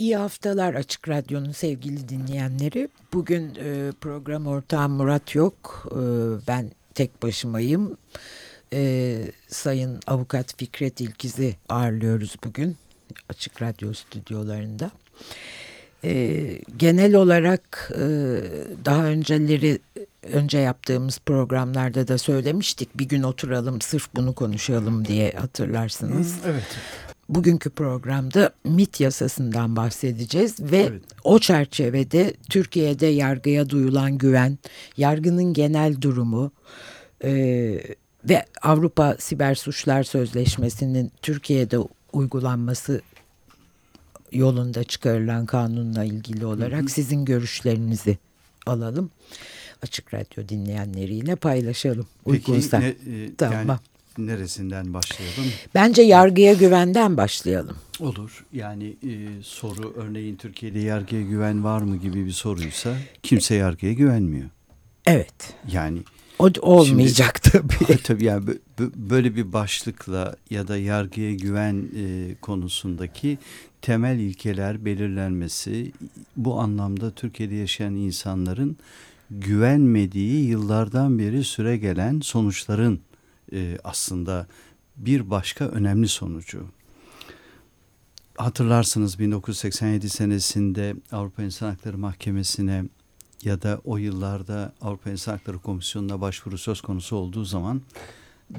İyi haftalar Açık Radyo'nun sevgili dinleyenleri. Bugün e, program ortağım Murat yok. E, ben tek başımayım. E, Sayın Avukat Fikret İlkiz'i ağırlıyoruz bugün Açık Radyo stüdyolarında. E, genel olarak e, daha önceleri önce yaptığımız programlarda da söylemiştik. Bir gün oturalım sırf bunu konuşalım diye hatırlarsınız. Evet. Bugünkü programda MIT yasasından bahsedeceğiz ve evet. o çerçevede Türkiye'de yargıya duyulan güven, yargının genel durumu e, ve Avrupa Siber Suçlar Sözleşmesi'nin Türkiye'de uygulanması yolunda çıkarılan kanunla ilgili olarak hı hı. sizin görüşlerinizi alalım. Açık Radyo dinleyenleriyle paylaşalım. Peki uygunsa. ne, e, tamam. yani neresinden başlayalım? Bence yargıya güvenden başlayalım. Olur. Yani e, soru örneğin Türkiye'de yargıya güven var mı gibi bir soruysa kimse yargıya güvenmiyor. Evet. Yani o olmayacak şimdi, tabii. tabii yani böyle bir başlıkla ya da yargıya güven e, konusundaki temel ilkeler belirlenmesi bu anlamda Türkiye'de yaşayan insanların güvenmediği yıllardan beri süre gelen sonuçların e, aslında bir başka önemli sonucu. Hatırlarsınız 1987 senesinde Avrupa İnsan Hakları Mahkemesi'ne ya da o yıllarda Avrupa İnsan Hakları Komisyonu'na başvuru söz konusu olduğu zaman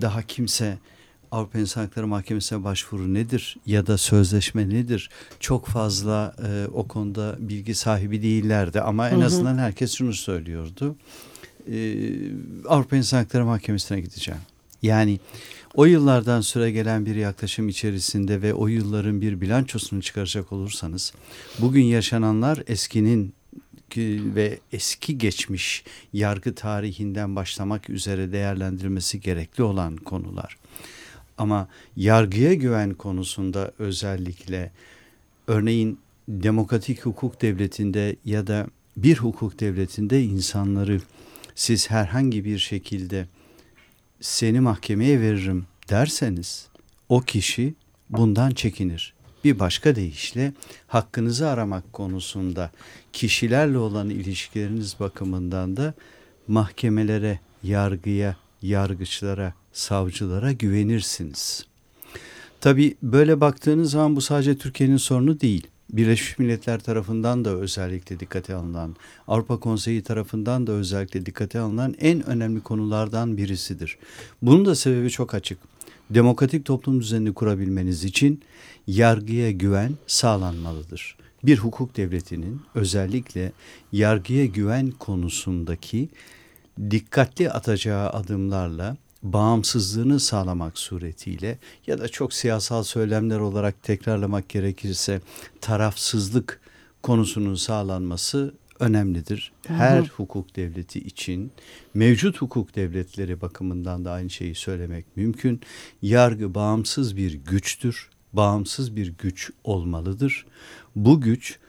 daha kimse Avrupa İnsan Hakları Mahkemesi'ne başvuru nedir ya da sözleşme nedir çok fazla e, o konuda bilgi sahibi değillerdi ama en hı hı. azından herkes şunu söylüyordu. E, Avrupa İnsan Hakları Mahkemesi'ne gideceğim. Yani o yıllardan süre gelen bir yaklaşım içerisinde ve o yılların bir bilançosunu çıkaracak olursanız bugün yaşananlar eskinin ve eski geçmiş yargı tarihinden başlamak üzere değerlendirilmesi gerekli olan konular. Ama yargıya güven konusunda özellikle örneğin demokratik hukuk devletinde ya da bir hukuk devletinde insanları siz herhangi bir şekilde seni mahkemeye veririm derseniz o kişi bundan çekinir. Bir başka deyişle hakkınızı aramak konusunda kişilerle olan ilişkileriniz bakımından da mahkemelere, yargıya, yargıçlara, savcılara güvenirsiniz. Tabi böyle baktığınız zaman bu sadece Türkiye'nin sorunu değil. Birleşmiş Milletler tarafından da özellikle dikkate alınan, Avrupa Konseyi tarafından da özellikle dikkate alınan en önemli konulardan birisidir. Bunun da sebebi çok açık. Demokratik toplum düzenini kurabilmeniz için yargıya güven sağlanmalıdır. Bir hukuk devletinin özellikle yargıya güven konusundaki dikkatli atacağı adımlarla bağımsızlığını sağlamak suretiyle ya da çok siyasal söylemler olarak tekrarlamak gerekirse tarafsızlık konusunun sağlanması önemlidir. Her hı hı. hukuk devleti için mevcut hukuk devletleri bakımından da aynı şeyi söylemek mümkün. Yargı bağımsız bir güçtür. Bağımsız bir güç olmalıdır. Bu güç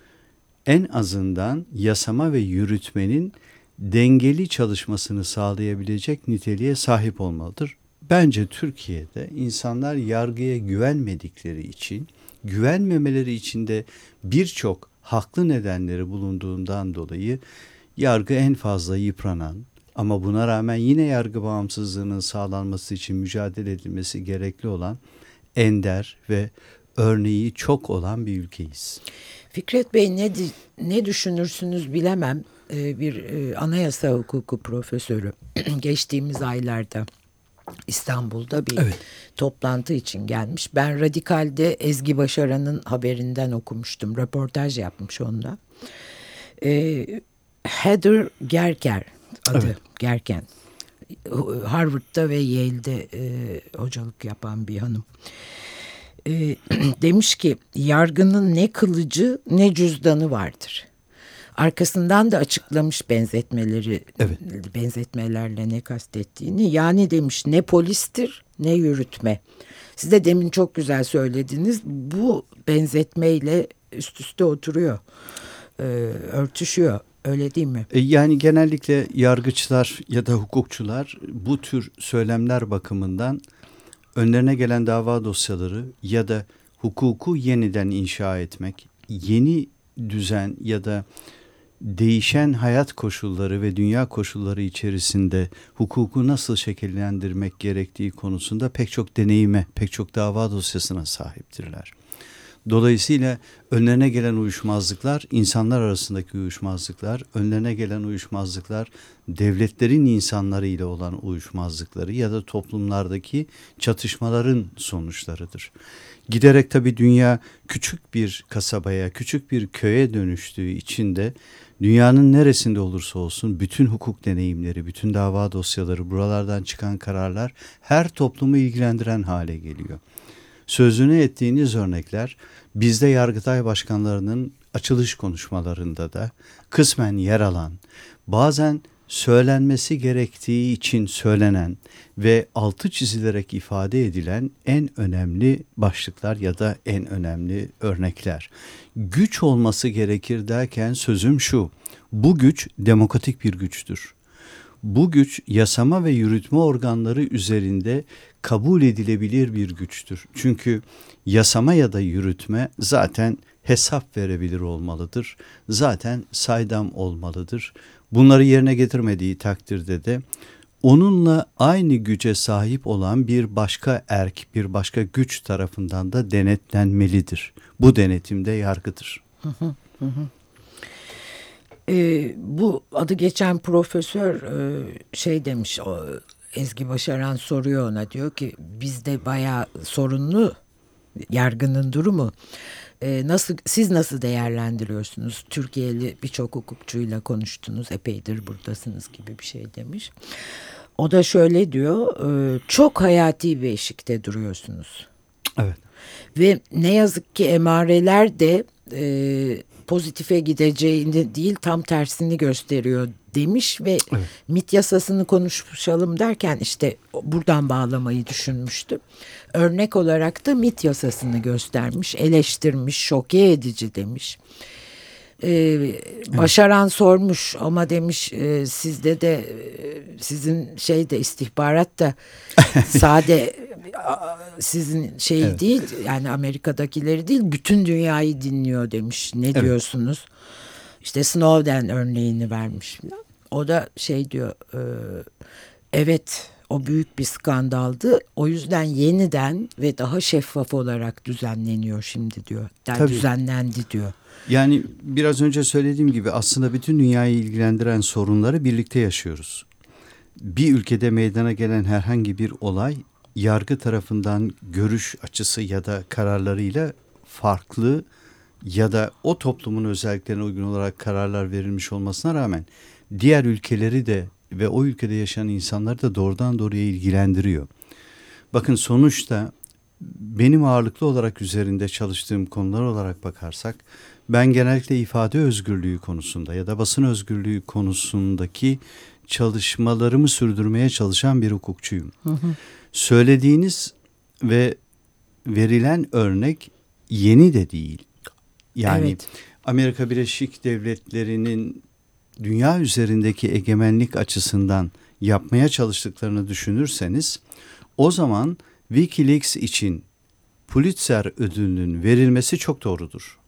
en azından yasama ve yürütmenin dengeli çalışmasını sağlayabilecek niteliğe sahip olmalıdır. Bence Türkiye'de insanlar yargıya güvenmedikleri için, güvenmemeleri için de birçok haklı nedenleri bulunduğundan dolayı yargı en fazla yıpranan ama buna rağmen yine yargı bağımsızlığının sağlanması için mücadele edilmesi gerekli olan ender ve örneği çok olan bir ülkeyiz. Fikret Bey ne ne düşünürsünüz bilemem. E, bir e, anayasa hukuku profesörü geçtiğimiz aylarda İstanbul'da bir evet. toplantı için gelmiş. Ben Radikal'de Ezgi Başaran'ın haberinden okumuştum. Röportaj yapmış onda. E, Heather Gerker adı evet. Gerken. Harvard'da ve Yale'de e, hocalık yapan bir hanım. E, demiş ki yargının ne kılıcı ne cüzdanı vardır. Arkasından da açıklamış benzetmeleri, evet. benzetmelerle ne kastettiğini. Yani demiş ne polistir ne yürütme. Siz de demin çok güzel söylediniz. Bu benzetmeyle üst üste oturuyor, ee, örtüşüyor. Öyle değil mi? E, yani genellikle yargıçlar ya da hukukçular bu tür söylemler bakımından önlerine gelen dava dosyaları ya da hukuku yeniden inşa etmek yeni düzen ya da değişen hayat koşulları ve dünya koşulları içerisinde hukuku nasıl şekillendirmek gerektiği konusunda pek çok deneyime, pek çok dava dosyasına sahiptirler. Dolayısıyla önlerine gelen uyuşmazlıklar, insanlar arasındaki uyuşmazlıklar, önlerine gelen uyuşmazlıklar, devletlerin insanları ile olan uyuşmazlıkları ya da toplumlardaki çatışmaların sonuçlarıdır. Giderek tabii dünya küçük bir kasabaya, küçük bir köye dönüştüğü için de dünyanın neresinde olursa olsun bütün hukuk deneyimleri, bütün dava dosyaları, buralardan çıkan kararlar her toplumu ilgilendiren hale geliyor. Sözünü ettiğiniz örnekler bizde Yargıtay başkanlarının açılış konuşmalarında da kısmen yer alan, bazen söylenmesi gerektiği için söylenen ve altı çizilerek ifade edilen en önemli başlıklar ya da en önemli örnekler. Güç olması gerekir derken sözüm şu. Bu güç demokratik bir güçtür. Bu güç yasama ve yürütme organları üzerinde kabul edilebilir bir güçtür. Çünkü yasama ya da yürütme zaten hesap verebilir olmalıdır. Zaten saydam olmalıdır. Bunları yerine getirmediği takdirde de onunla aynı güce sahip olan bir başka erk, bir başka güç tarafından da denetlenmelidir. Bu denetimde yargıdır. E, bu adı geçen profesör e, şey demiş o Ezgi Başaran soruyor ona diyor ki bizde bayağı sorunlu yargının durumu. E, nasıl siz nasıl değerlendiriyorsunuz? Türkiye'li birçok hukukçuyla konuştunuz epeydir buradasınız gibi bir şey demiş. O da şöyle diyor e, çok hayati bir eşikte duruyorsunuz. Evet. Ve ne yazık ki emareler de e, pozitife gideceğini değil tam tersini gösteriyor demiş ve evet. MIT yasasını konuşalım derken işte buradan bağlamayı düşünmüştüm. Örnek olarak da MIT yasasını göstermiş, eleştirmiş, şoke edici demiş. Ee, başaran evet. sormuş ama demiş e, sizde de e, sizin şey de istihbarat da sade sizin şey evet. değil yani Amerika'dakileri değil bütün dünyayı dinliyor demiş. Ne evet. diyorsunuz? İşte Snowden örneğini vermiş. O da şey diyor e, evet o büyük bir skandaldı. O yüzden yeniden ve daha şeffaf olarak düzenleniyor şimdi diyor. Yani Tabii. düzenlendi diyor. Yani biraz önce söylediğim gibi aslında bütün dünyayı ilgilendiren sorunları birlikte yaşıyoruz. Bir ülkede meydana gelen herhangi bir olay yargı tarafından görüş açısı ya da kararlarıyla farklı ya da o toplumun özelliklerine uygun olarak kararlar verilmiş olmasına rağmen diğer ülkeleri de ve o ülkede yaşayan insanları da doğrudan doğruya ilgilendiriyor. Bakın sonuçta benim ağırlıklı olarak üzerinde çalıştığım konular olarak bakarsak ben genellikle ifade özgürlüğü konusunda ya da basın özgürlüğü konusundaki çalışmalarımı sürdürmeye çalışan bir hukukçuyum. Hı hı. Söylediğiniz ve verilen örnek yeni de değil. Yani evet. Amerika Birleşik Devletleri'nin dünya üzerindeki egemenlik açısından yapmaya çalıştıklarını düşünürseniz o zaman WikiLeaks için Pulitzer ödülünün verilmesi çok doğrudur.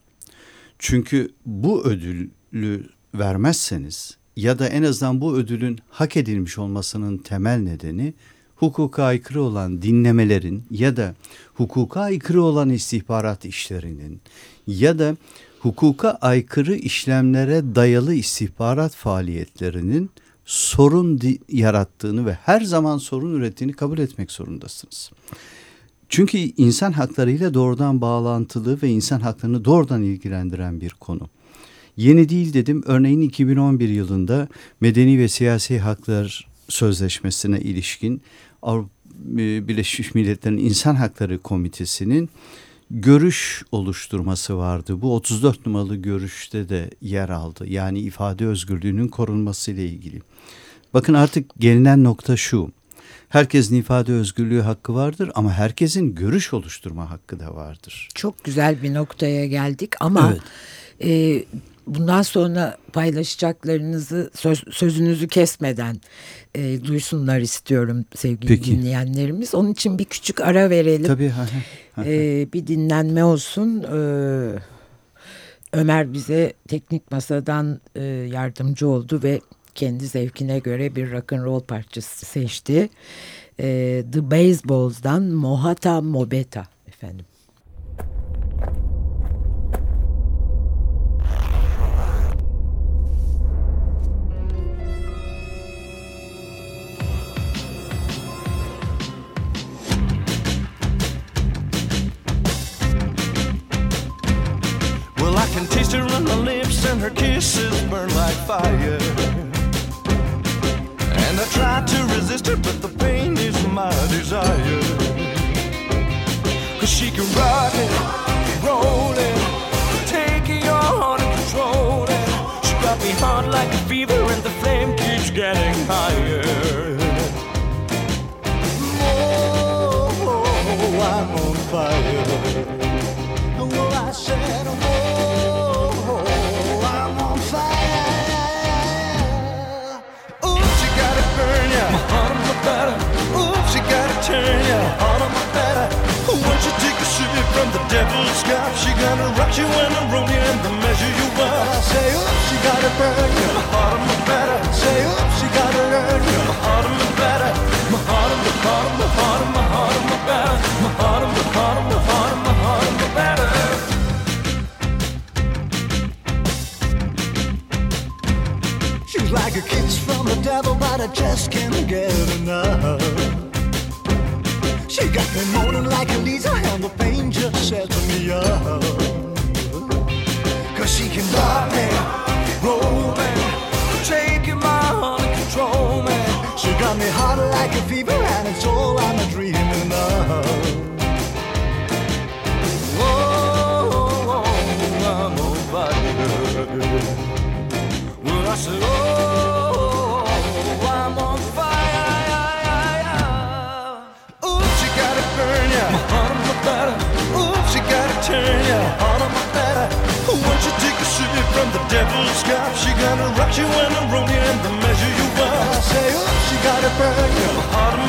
Çünkü bu ödülü vermezseniz ya da en azından bu ödülün hak edilmiş olmasının temel nedeni hukuka aykırı olan dinlemelerin ya da hukuka aykırı olan istihbarat işlerinin ya da hukuka aykırı işlemlere dayalı istihbarat faaliyetlerinin sorun yarattığını ve her zaman sorun ürettiğini kabul etmek zorundasınız. Çünkü insan haklarıyla doğrudan bağlantılı ve insan haklarını doğrudan ilgilendiren bir konu. Yeni değil dedim. Örneğin 2011 yılında Medeni ve Siyasi Haklar Sözleşmesi'ne ilişkin Avrupa e, Birleşmiş Milletler'in İnsan Hakları Komitesi'nin görüş oluşturması vardı. Bu 34 numaralı görüşte de yer aldı. Yani ifade özgürlüğünün korunması ile ilgili. Bakın artık gelinen nokta şu. Herkesin ifade özgürlüğü hakkı vardır ama herkesin görüş oluşturma hakkı da vardır. Çok güzel bir noktaya geldik ama evet. e, bundan sonra paylaşacaklarınızı söz, sözünüzü kesmeden e, duysunlar istiyorum sevgili Peki. dinleyenlerimiz. Onun için bir küçük ara verelim. Tabii. e, bir dinlenme olsun. E, Ömer bize teknik masadan e, yardımcı oldu ve kendi zevkine göre bir rock and roll parçası seçti. E, The Baseballs'dan Mohata Mobeta efendim. Her on the lips, and her kisses burn like fire. And I try to resist her, but the pain is my desire. Cause she can rock it, roll it, take your heart and control it. She got me hot like a fever, and the flame keeps getting higher. Oh, oh I'm on fire. Oh, I said, turn take a sip from the devil's cup, she gonna rock you and roll you and the measure you up. I say, oops, she gotta burn you. My heart on my better. Say, oops, she gotta learn you. My heart on my better. My heart on my heart on my heart on my heart on my better. My heart on my heart on my heart on my heart on my better. She's like a kiss from the devil, but I just can't get enough. She got me moaning like a Lisa and the pain just sets me up. Cause she can rock me, roll me, taking my and control me. She got me hot like a fever and it's all I'm dreaming of. Turn you on my better. Once you take a sip from the devil's cup, she gonna rock you and roll you and the measure you up. I say, oops, she gotta burn you. My heart on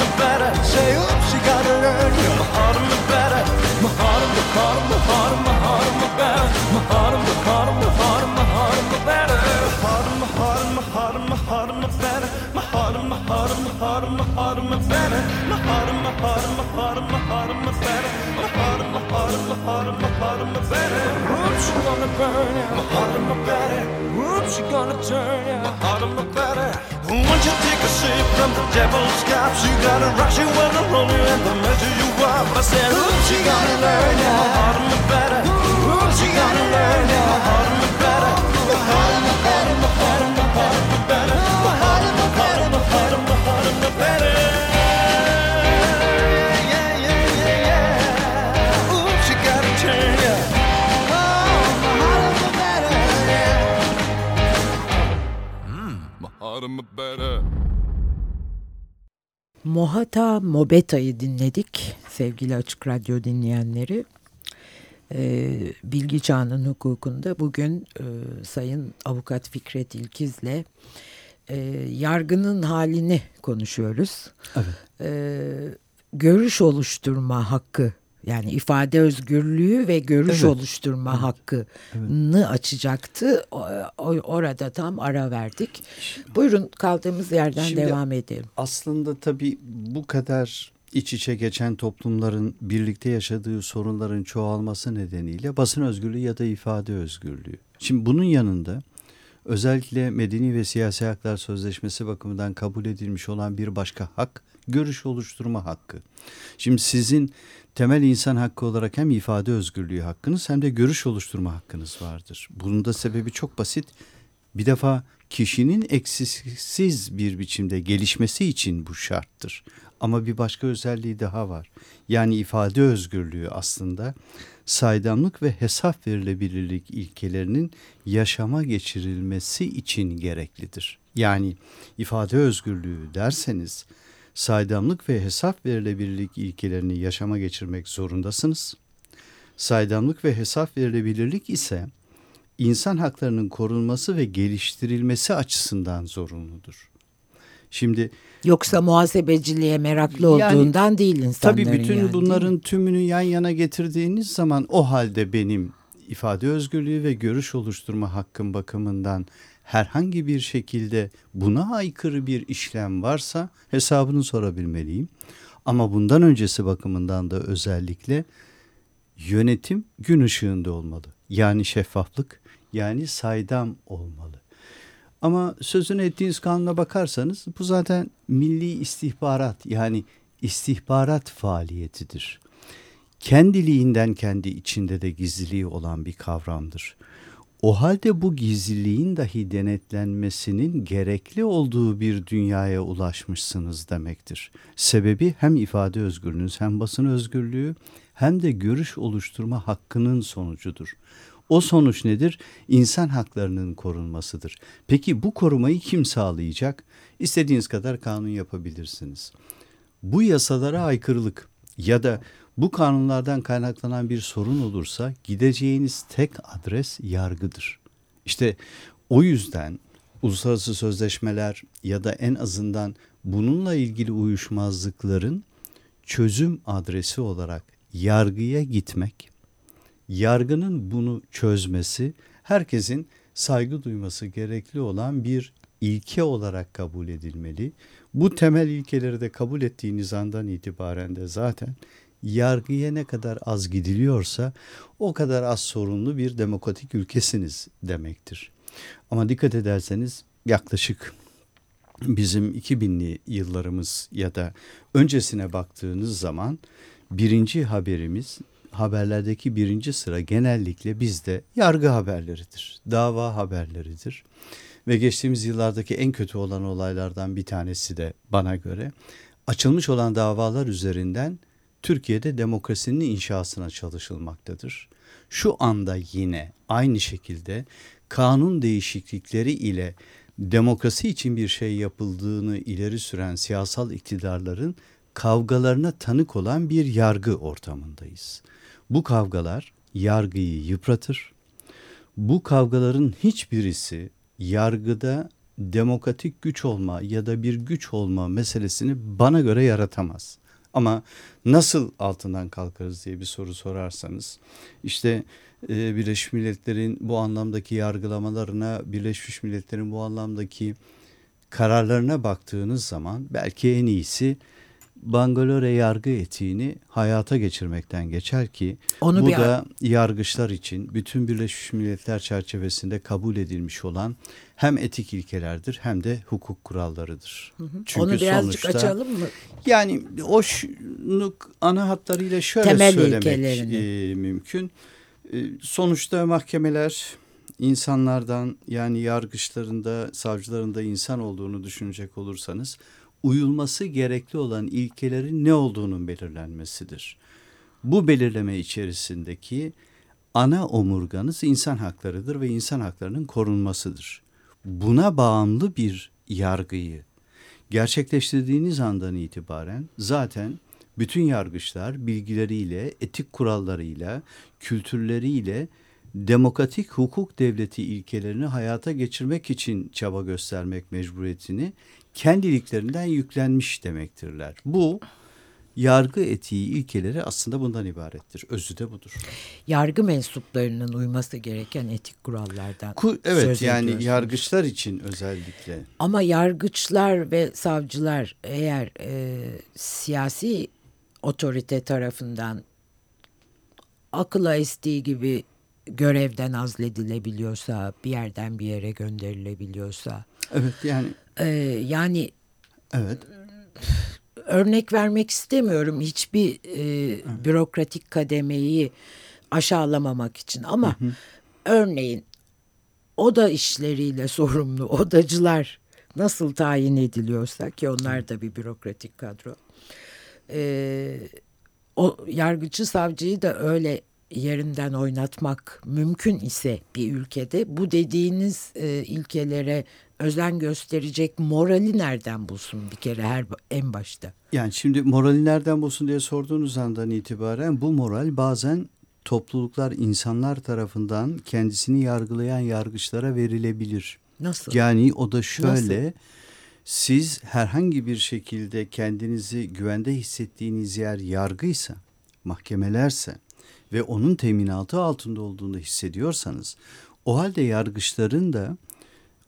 journey. My autumn look better. Once you take a sip from the devil's cups, you gotta rush it when I'm and the measure you up. I said, Oops, she gotta learn now. heart autumn look better. Oops, she gotta learn now. heart autumn look better. Mohata Mobeta'yı dinledik sevgili Açık Radyo dinleyenleri. Ee, Bilgi Çağının hukukunda bugün e, Sayın Avukat Fikret İlkiz'le e, yargının halini konuşuyoruz. Evet. Ee, görüş oluşturma hakkı yani ifade özgürlüğü ve görüş evet. oluşturma evet. hakkını evet. açacaktı. Orada tam ara verdik. Buyurun kaldığımız yerden Şimdi devam edelim. Aslında tabii bu kadar iç içe geçen toplumların birlikte yaşadığı sorunların çoğalması nedeniyle basın özgürlüğü ya da ifade özgürlüğü. Şimdi bunun yanında özellikle medeni ve siyasi haklar sözleşmesi bakımından kabul edilmiş olan bir başka hak görüş oluşturma hakkı. Şimdi sizin temel insan hakkı olarak hem ifade özgürlüğü hakkınız hem de görüş oluşturma hakkınız vardır. Bunun da sebebi çok basit. Bir defa kişinin eksiksiz bir biçimde gelişmesi için bu şarttır. Ama bir başka özelliği daha var. Yani ifade özgürlüğü aslında saydamlık ve hesap verilebilirlik ilkelerinin yaşama geçirilmesi için gereklidir. Yani ifade özgürlüğü derseniz saydamlık ve hesap verilebilirlik ilkelerini yaşama geçirmek zorundasınız. Saydamlık ve hesap verilebilirlik ise insan haklarının korunması ve geliştirilmesi açısından zorunludur. Şimdi yoksa muhasebeciliğe meraklı olduğundan yani, değil insanların. Tabii bütün yani, bunların tümünü yan yana getirdiğiniz zaman o halde benim ifade özgürlüğü ve görüş oluşturma hakkın bakımından herhangi bir şekilde buna aykırı bir işlem varsa hesabını sorabilmeliyim. Ama bundan öncesi bakımından da özellikle yönetim gün ışığında olmalı. Yani şeffaflık, yani saydam olmalı. Ama sözünü ettiğiniz kanuna bakarsanız bu zaten milli istihbarat yani istihbarat faaliyetidir. Kendiliğinden kendi içinde de gizliliği olan bir kavramdır. O halde bu gizliliğin dahi denetlenmesinin gerekli olduğu bir dünyaya ulaşmışsınız demektir. Sebebi hem ifade özgürlüğünüz hem basın özgürlüğü hem de görüş oluşturma hakkının sonucudur. O sonuç nedir? İnsan haklarının korunmasıdır. Peki bu korumayı kim sağlayacak? İstediğiniz kadar kanun yapabilirsiniz. Bu yasalara aykırılık ya da bu kanunlardan kaynaklanan bir sorun olursa gideceğiniz tek adres yargıdır. İşte o yüzden uluslararası sözleşmeler ya da en azından bununla ilgili uyuşmazlıkların çözüm adresi olarak yargıya gitmek, yargının bunu çözmesi herkesin saygı duyması gerekli olan bir ilke olarak kabul edilmeli. Bu temel ilkeleri de kabul ettiğiniz andan itibaren de zaten yargıya ne kadar az gidiliyorsa o kadar az sorunlu bir demokratik ülkesiniz demektir. Ama dikkat ederseniz yaklaşık bizim 2000'li yıllarımız ya da öncesine baktığınız zaman birinci haberimiz haberlerdeki birinci sıra genellikle bizde yargı haberleridir, dava haberleridir. Ve geçtiğimiz yıllardaki en kötü olan olaylardan bir tanesi de bana göre açılmış olan davalar üzerinden Türkiye'de demokrasinin inşasına çalışılmaktadır. Şu anda yine aynı şekilde kanun değişiklikleri ile demokrasi için bir şey yapıldığını ileri süren siyasal iktidarların kavgalarına tanık olan bir yargı ortamındayız. Bu kavgalar yargıyı yıpratır. Bu kavgaların hiçbirisi yargıda demokratik güç olma ya da bir güç olma meselesini bana göre yaratamaz. Ama nasıl altından kalkarız diye bir soru sorarsanız işte e, Birleşmiş Milletler'in bu anlamdaki yargılamalarına, Birleşmiş Milletler'in bu anlamdaki kararlarına baktığınız zaman belki en iyisi Bangalore yargı etiğini hayata geçirmekten geçer ki Onu bu bir... da yargıçlar için bütün Birleşmiş Milletler çerçevesinde kabul edilmiş olan hem etik ilkelerdir hem de hukuk kurallarıdır. Hı hı. Çünkü Onu birazcık sonuçta, açalım mı? Yani o ana hatlarıyla şöyle Temel söylemek e, mümkün. E, sonuçta mahkemeler insanlardan yani yargıçlarında, savcılarında insan olduğunu düşünecek olursanız uyulması gerekli olan ilkelerin ne olduğunun belirlenmesidir. Bu belirleme içerisindeki ana omurganız insan haklarıdır ve insan haklarının korunmasıdır. Buna bağımlı bir yargıyı gerçekleştirdiğiniz andan itibaren zaten bütün yargıçlar bilgileriyle, etik kurallarıyla, kültürleriyle demokratik hukuk devleti ilkelerini hayata geçirmek için çaba göstermek mecburiyetini kendiliklerinden yüklenmiş demektirler. Bu yargı etiği ilkeleri aslında bundan ibarettir. Özü de budur. Yargı mensuplarının uyması gereken etik kurallardan Ku, Evet yani yargıçlar için özellikle. Ama yargıçlar ve savcılar eğer e, siyasi otorite tarafından akıla estiği gibi görevden azledilebiliyorsa, bir yerden bir yere gönderilebiliyorsa. Evet yani. E, yani. Evet. Örnek vermek istemiyorum hiçbir e, evet. bürokratik kademeyi aşağılamamak için ama hı hı. örneğin oda işleriyle sorumlu odacılar nasıl tayin ediliyorsa ki onlar da bir bürokratik kadro. E, o yargıcı savcıyı da öyle yerinden oynatmak mümkün ise bir ülkede bu dediğiniz e, ilkelere özen gösterecek morali nereden bulsun bir kere her en başta? Yani şimdi morali nereden bulsun diye sorduğunuz andan itibaren bu moral bazen topluluklar insanlar tarafından kendisini yargılayan yargıçlara verilebilir. Nasıl? Yani o da şöyle Nasıl? siz herhangi bir şekilde kendinizi güvende hissettiğiniz yer yargıysa, mahkemelerse ve onun teminatı altında olduğunu hissediyorsanız o halde yargıçların da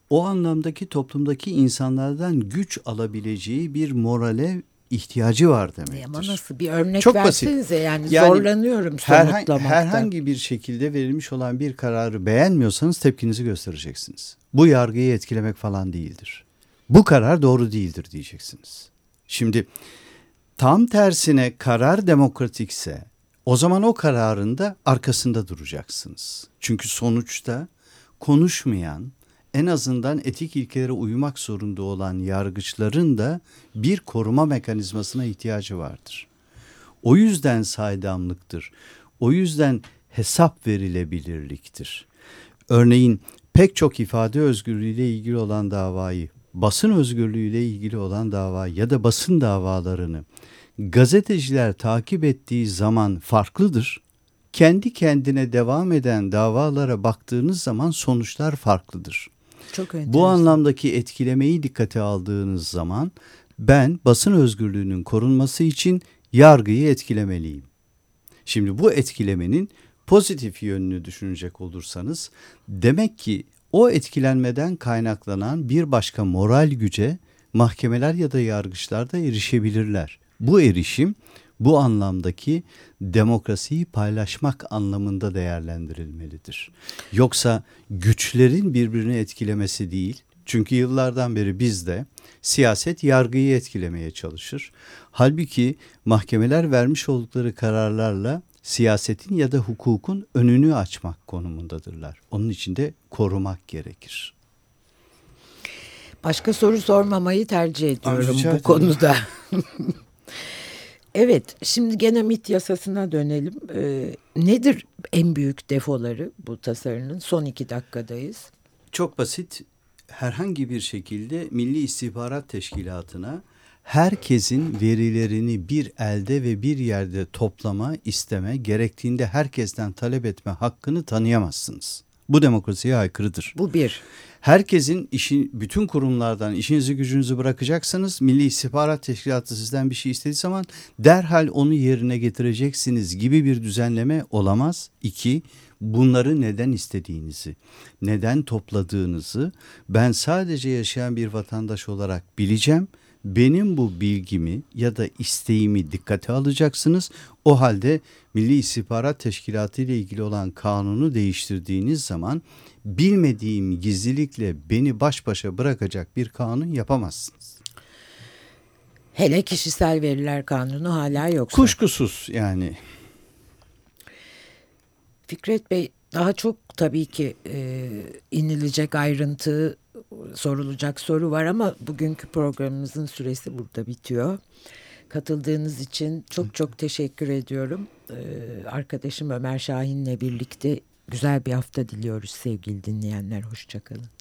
o anlamdaki toplumdaki insanlardan güç alabileceği bir morale ihtiyacı var demektir. Ama nasıl bir örnek Çok versenize basit. yani, Yani zorlanıyorum Herhangi, herhangi bir şekilde verilmiş olan bir kararı beğenmiyorsanız tepkinizi göstereceksiniz. Bu yargıyı etkilemek falan değildir. Bu karar doğru değildir diyeceksiniz. Şimdi tam tersine karar demokratikse o zaman o kararın da arkasında duracaksınız. Çünkü sonuçta konuşmayan, en azından etik ilkelere uymak zorunda olan yargıçların da bir koruma mekanizmasına ihtiyacı vardır. O yüzden saydamlıktır. O yüzden hesap verilebilirliktir. Örneğin pek çok ifade özgürlüğüyle ilgili olan davayı, basın özgürlüğüyle ilgili olan dava ya da basın davalarını gazeteciler takip ettiği zaman farklıdır. Kendi kendine devam eden davalara baktığınız zaman sonuçlar farklıdır. Çok enteresan. Bu anlamdaki etkilemeyi dikkate aldığınız zaman ben basın özgürlüğünün korunması için yargıyı etkilemeliyim. Şimdi bu etkilemenin pozitif yönünü düşünecek olursanız demek ki o etkilenmeden kaynaklanan bir başka moral güce mahkemeler ya da yargıçlar da erişebilirler. Bu erişim bu anlamdaki demokrasiyi paylaşmak anlamında değerlendirilmelidir. Yoksa güçlerin birbirini etkilemesi değil. Çünkü yıllardan beri bizde siyaset yargıyı etkilemeye çalışır. Halbuki mahkemeler vermiş oldukları kararlarla siyasetin ya da hukukun önünü açmak konumundadırlar. Onun için de korumak gerekir. Başka soru sormamayı tercih ediyorum Rica bu konuda. evet, şimdi gene MIT yasasına dönelim. Ee, nedir en büyük defoları bu tasarının? Son iki dakikadayız. Çok basit. Herhangi bir şekilde Milli İstihbarat Teşkilatı'na herkesin verilerini bir elde ve bir yerde toplama, isteme, gerektiğinde herkesten talep etme hakkını tanıyamazsınız. Bu demokrasiye aykırıdır. Bu bir. Herkesin işin bütün kurumlardan işinizi gücünüzü bırakacaksanız Milli İstihbarat Teşkilatı sizden bir şey istediği zaman derhal onu yerine getireceksiniz gibi bir düzenleme olamaz. İki, bunları neden istediğinizi, neden topladığınızı ben sadece yaşayan bir vatandaş olarak bileceğim. Benim bu bilgimi ya da isteğimi dikkate alacaksınız. O halde Milli İstihbarat Teşkilatı ile ilgili olan kanunu değiştirdiğiniz zaman bilmediğim gizlilikle beni baş başa bırakacak bir kanun yapamazsınız. Hele kişisel veriler kanunu hala yoksa. Kuşkusuz yani. Fikret Bey daha çok tabii ki e, inilecek ayrıntı sorulacak soru var ama bugünkü programımızın süresi burada bitiyor. Katıldığınız için çok çok teşekkür ediyorum. Ee, arkadaşım Ömer Şahin'le birlikte güzel bir hafta diliyoruz sevgili dinleyenler. Hoşçakalın.